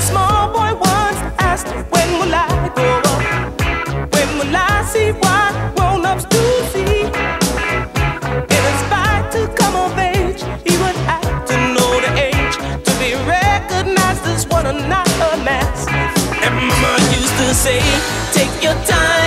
small boy once asked, When will I grow up? When will I see what do see? To come of age, he would have to know the age to be recognized as one and not a. And Mama used to say, Take your time.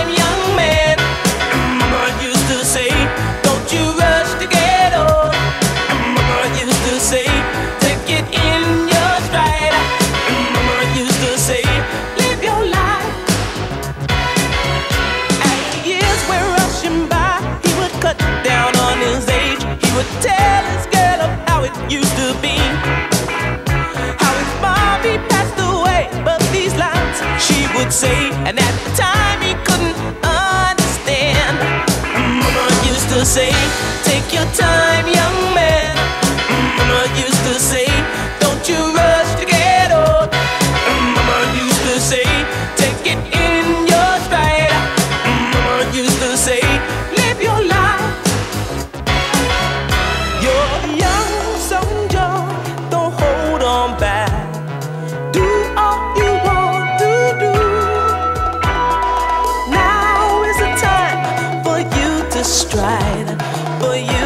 Stride, for you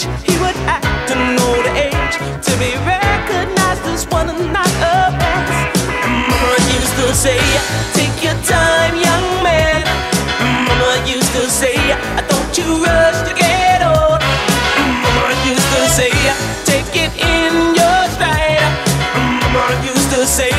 age he would act an know age to be recognized as one and not a us. Mama used to say, Take your time, young man. Mama used to say, Don't you rush to get old. Mama used to say, Take it in your stride. Mama used to say,